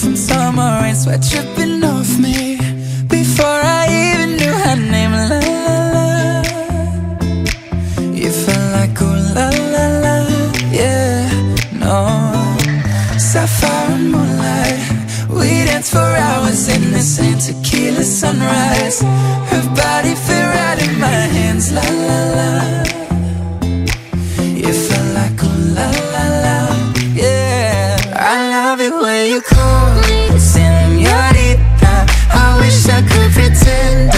From summer rain Sweat dripping off me. Before I even knew her name La la la. You felt like oh la la la. Yeah, no. Sapphire and moonlight. We danced for hours in the same tequila sunrise. Her body fit right in my hands La la la. Me señorita. I wish I could pretend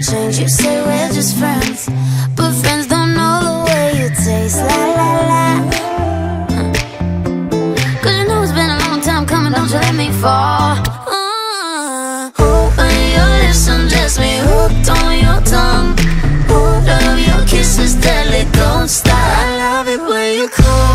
change. You say we're just friends, but friends don't know the way you taste. La la la. Cause you know it's been a long time coming, don't you let me fall. Uh, when your lips undress me, hooked on your tongue. Ooh, love your kisses, deadly, don't stop. I love it when you call